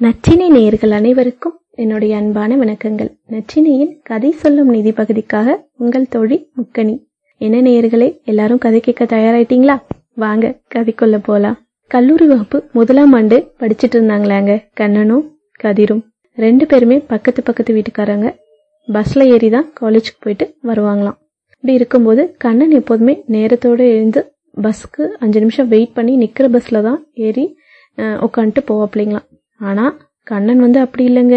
நச்சினை நேயர்கள் அனைவருக்கும் என்னுடைய அன்பான வணக்கங்கள். நச்சினையின் கதை சொல்லும் நிதி பகுதிக்காக உங்கள் தோழி முக்கணி என்ன நேயர்களே எல்லாரும் கதை கேட்க தயாராயிட்டீங்களா? வாங்க கதைக்குள்ள போலாம். கல்லூரி வகுப்பு முதலாம் ஆண்டு படிச்சிட்டு இருந்தாங்களாங்க. கண்ணனும் கதிரும். ரெண்டு பேருமே பக்கத்து பக்கத்து வீட்டுக்காரங்க. பஸ்ல ஏறி தான் காலேஜுக்கு போயிட்டு வருவாங்களாம். இப்படி இருக்கும்போது கண்ணன் எப்போதுமே நேரத்தோடு எழுந்து பஸ்க்கு அஞ்சு நிமிஷம் வெயிட் பண்ணி நிக்கிற பஸ்ல தான் ஏறி உட்காந்துட்டு போவாப்பிள்ளைங்களாம் ஆனா கண்ணன் வந்து அப்படி இல்லைங்க.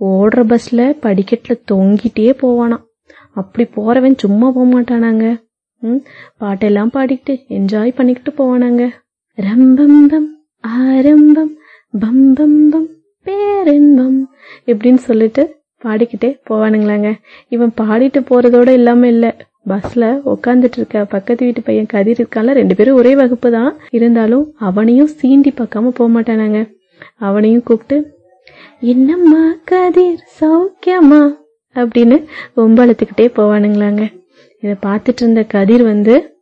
ஓடுற பஸ்ல படிக்கட்டுல தொங்கிட்டே போவானாம். அப்படி போறவன் சும்மா போக மாட்டானாங்க. ம் பாட்டெல்லாம் பாடிக்கிட்டு என்ஜாய் பண்ணிக்கிட்டு போவானாங்க. ரம்பம்பம் ஆரம்பம் பம்பம்பம் பேரன்பம் இப்படின்னு சொல்லிட்டு பாடிக்கிட்டே போவானுங்களாங்க. இவன் பாடிட்டு போறதோட இல்லாம இல்ல. பஸ்ல உட்காந்துட்டு இருக்க பக்கத்து வீட்டு பையன் கதிர் இருக்கான்ல ரெண்டு பேரும் ஒரே வகுப்பு தான். இருந்தாலும் அவனையும் சீண்டி பார்க்காம போக மாட்டானாங்க. அவனையும் கூப்பிட்டு என்னம்மா கதிர் சௌக்கியமா? அப்படின்னு ஒம்பளத்துக்கிட்டே போவானுங்களாங்க. இதை பார்த்துட்டு இருந்த கதிர் வந்து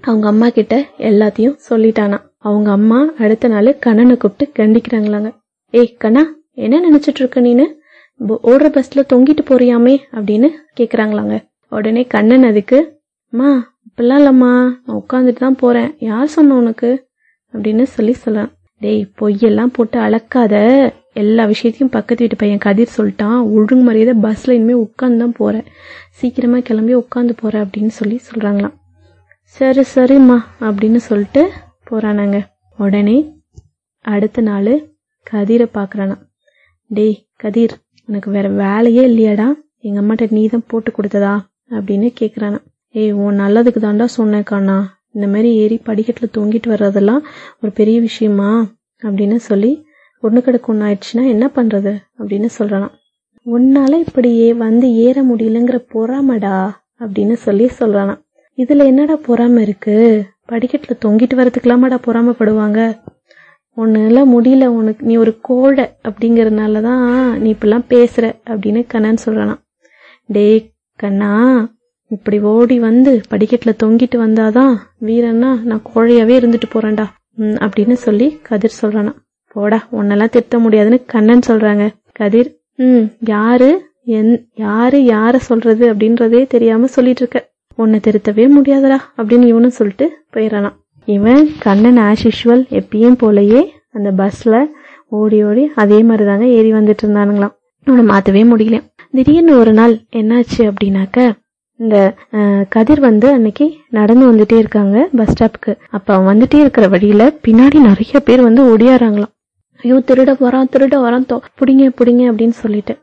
அவங்க அம்மா கிட்ட எல்லாத்தையும் சொல்லிட்டானா. அவங்க அம்மா அடுத்த நாள் கண்ணனை கூப்பிட்டு கண்டிக்கிறாங்களாங்க. ஏய் கண்ணா என்ன நினைச்சிட்டு இருக்க நீனு? ஓடுற பஸ்ல தொங்கிட்டு போறியாமே? அப்படின்னு கேக்குறாங்களாங்க. உடனே கண்ணன் அதுக்கு அம்மா இப்பெல்லாம் இல்லம்மா நான் உட்காந்துட்டு தான் போறேன். யார் சொன்ன உனக்கு? அப்படின்னு சொல்லி சொல்லலாம் டேய் பொய்யெல்லாம் போட்டு அளக்காத. எல்லா விஷயத்தையும் பக்கத்து வீட்டு பையன் கதிர் சொல்லிட்டான். ஒழுங்கு மரியாதை பஸ்ல இனிமே உட்காந்து தான் போகிறேன் சீக்கிரமா கிளம்பி உட்காந்து போறேன் அப்படின்னு சொல்லி சொல்றாங்களாம். சரி சரிம்மா அப்படின்னு சொல்லிட்டு போறானாங்க. உடனே அடுத்த நாள் கதிரை பாக்குறானா. டேய் கதிர் உனக்கு வேற வேலையே இல்லையாடா? எங்க அம்மாட்ட நீ தான் போட்டு கொடுத்ததா? அப்படின்னு கேக்குறானா. ஏய் உன் நல்லதுக்கு தாண்டா சொன்னேன் இந்த மாதிரி ஏறி படிக்கட்டில் தொங்கிட்டு வர்றதெல்லாம் ஒரு பெரிய விஷயமா? அப்படின்னு சொல்லி ஒன்று கிடக்கு ஒண்ணு ஆயிடுச்சுன்னா என்ன பண்ணுறது அப்படின்னு சொல்றானா உன்னால இப்படியே வந்து ஏற முடியலங்கிற பொறாமடா? அப்படின்னு சொல்லி சொல்றானா இதில் என்னடா பொறாம இருக்கு? படிக்கட்டில் தொங்கிட்டு வரதுக்கெல்லாமாடா பொறாமப்படுவாங்க? உன்னால முடியல உனக்கு நீ ஒரு கோழை அப்படிங்கறதுனாலதான் நீ இப்பெல்லாம் பேசுற அப்படின்னு கண்ணன் சொல்லலாம் டே கண்ணா இப்படி ஓடி வந்து படிக்கட்டுல தொங்கிட்டு வந்தாதான் வீரன்னா நான் கோழையாவே இருந்துட்டு போறேன்டா. அப்படின்னு சொல்லி கதிர் சொல்றானா. போடா உன்னெல்லாம் திருத்த முடியாதுன்னு கண்ணன் சொல்றாங்க. கதிர் ம் யாரு என் யாரு யார சொல்றது அப்படின்றதே தெரியாம சொல்லிட்டு இருக்க. உன்னை திருத்தவே முடியாதடா அப்படின்னு இவனும் சொல்லிட்டு போயிடறானா இவன் கண்ணன் ஆஸ் யூஷுவல் எப்பயும் போலயே அந்த பஸ்ல ஓடி ஓடி அதே மாதிரிதாங்க ஏறி வந்துட்டு இருந்தானுங்களாம். அவனை மாத்தவே முடியல. திடீர்னு ஒரு நாள் என்னாச்சு அப்படின்னாக்க இந்த கதிர் வந்து அன்னைக்கு நடந்து வந்துட்டே இருக்காங்க பஸ் ஸ்டாப்புக்கு அப்ப அவன் வந்துட்டே இருக்கிற வழியில பின்னாடி நிறைய பேர் வந்து ஒடியாறாங்களாம் ஐயோ திருட வரான் திருட வரான் புடிங்க புடிங்க அப்படின்னு சொல்லிட்டு.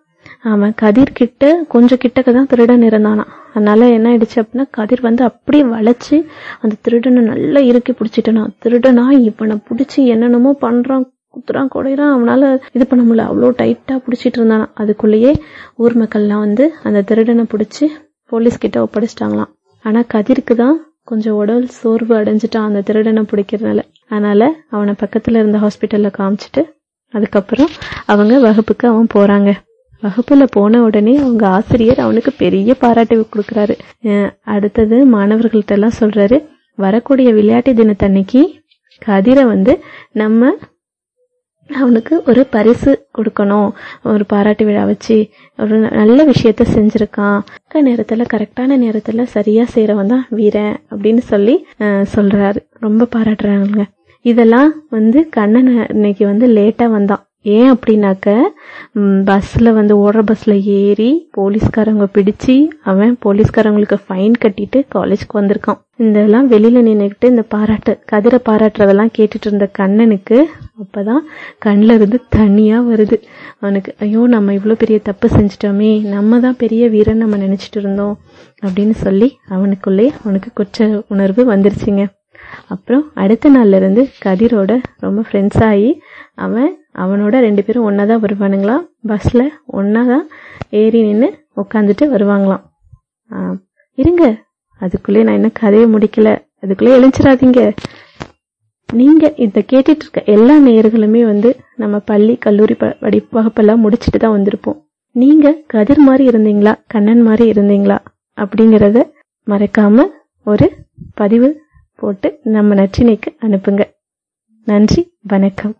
அவன் கதிர் கிட்ட கொஞ்சம் கிட்டக்க தான் திருடன் இருந்தானா அதனால என்ன ஆயிடுச்சு அப்படின்னா கதிர் வந்து அப்படியே வளைச்சு அந்த திருடனை நல்லா இறுக்கி பிடிச்சிட்டனா திருடனா இவனை பிடிச்சி என்னென்னமோ பண்றான் குத்துறான் குடையிறான் அவனால இது பண்ண முடியல. அவ்வளோ டைட்டா பிடிச்சிட்டு இருந்தானா அதுக்குள்ளேயே ஊர் மக்கள்லாம் வந்து அந்த திருடனை பிடிச்சி போலீஸ் கிட்ட ஒப்படைச்சிட்டாங்களாம். ஆனா கதிருக்கு தான் கொஞ்சம் உடல் சோர்வு அடைஞ்சிட்டான் அந்த திருடனை பிடிக்கிறதுனால. அதனால அவனை பக்கத்துல இருந்த ஹாஸ்பிட்டல்ல காமிச்சிட்டு அதுக்கப்புறம் அவங்க வகுப்புக்கு அவன் போறாங்க. வகுப்புல போன உடனே அவங்க ஆசிரியர் அவனுக்கு பெரிய பாராட்டு கொடுக்கறாரு. அடுத்தது மாணவர்கள்ட்ட எல்லாம் சொல்றாரு வரக்கூடிய விளையாட்டு தினத்தன்னைக்கு கதிரை வந்து நம்ம அவனுக்கு ஒரு பரிசு கொடுக்கணும். ஒரு பாராட்டு விழா வச்சு ஒரு நல்ல விஷயத்த செஞ்சிருக்கான். நேரத்துல கரெக்டான நேரத்துல சரியா செய்யறவன் தான் வீரன் அப்படின்னு சொல்லி சொல்றாரு. ரொம்ப பாராட்டுறாங்க இதெல்லாம் வந்து கண்ணன் இன்னைக்கு வந்து லேட்டா வந்தான். ஏன் அப்படின்னாக்க பஸ்ஸில் வந்து ஓடுற பஸ்ஸில் ஏறி போலீஸ்காரங்க பிடிச்சு அவன் போலீஸ்காரங்களுக்கு ஃபைன் கட்டிட்டு காலேஜ்க்கு வந்திருக்கான். இதெல்லாம் வெளியில் நின்றுக்கிட்டு இந்த பாராட்டு கதிரை பாராட்டுறதெல்லாம் கேட்டுட்டு இருந்த கண்ணனுக்கு அப்போதான் கண்ணில் இருந்து தண்ணியா வருது. அவனுக்கு ஐயோ நம்ம இவ்வளோ பெரிய தப்பு செஞ்சிட்டோமே நம்ம தான் பெரிய வீரன் நம்ம நினச்சிட்டு இருந்தோம் அப்படின்னு சொல்லி அவனுக்குள்ளே அவனுக்கு குற்ற உணர்வு வந்துருச்சுங்க. அப்புறம் அடுத்த நாள்ல இருந்து கதிரோட ரொம்ப ஃப்ரெண்ட்ஸ் ஆகி அவன் அவனோட ரெண்டு பேரும் ஒன்னாதான் வருவானுங்களாம் பஸ்ல ஒன்னாதான் ஏறி நின்று உட்காந்துட்டு வருவாங்களாம். இருங்க. அதுக்குள்ளே நான் இன்னும் கதையை முடிக்கல. அதுக்குள்ளே எழுஞ்சிடாதீங்க நீங்க இத கேட்டுட்டு இருக்க எல்லா நேயர்களுமே வந்து நம்ம பள்ளி கல்லூரி படி வகுப்பெல்லாம் முடிச்சுட்டு தான் வந்திருப்போம். நீங்க கதிர் மாதிரி இருந்தீங்களா? கண்ணன் மாதிரி இருந்தீங்களா? அப்படிங்கறத மறக்காம ஒரு பதிவு போட்டு நம்ம நற்றினைக்கு அனுப்புங்க. நன்றி வணக்கம்.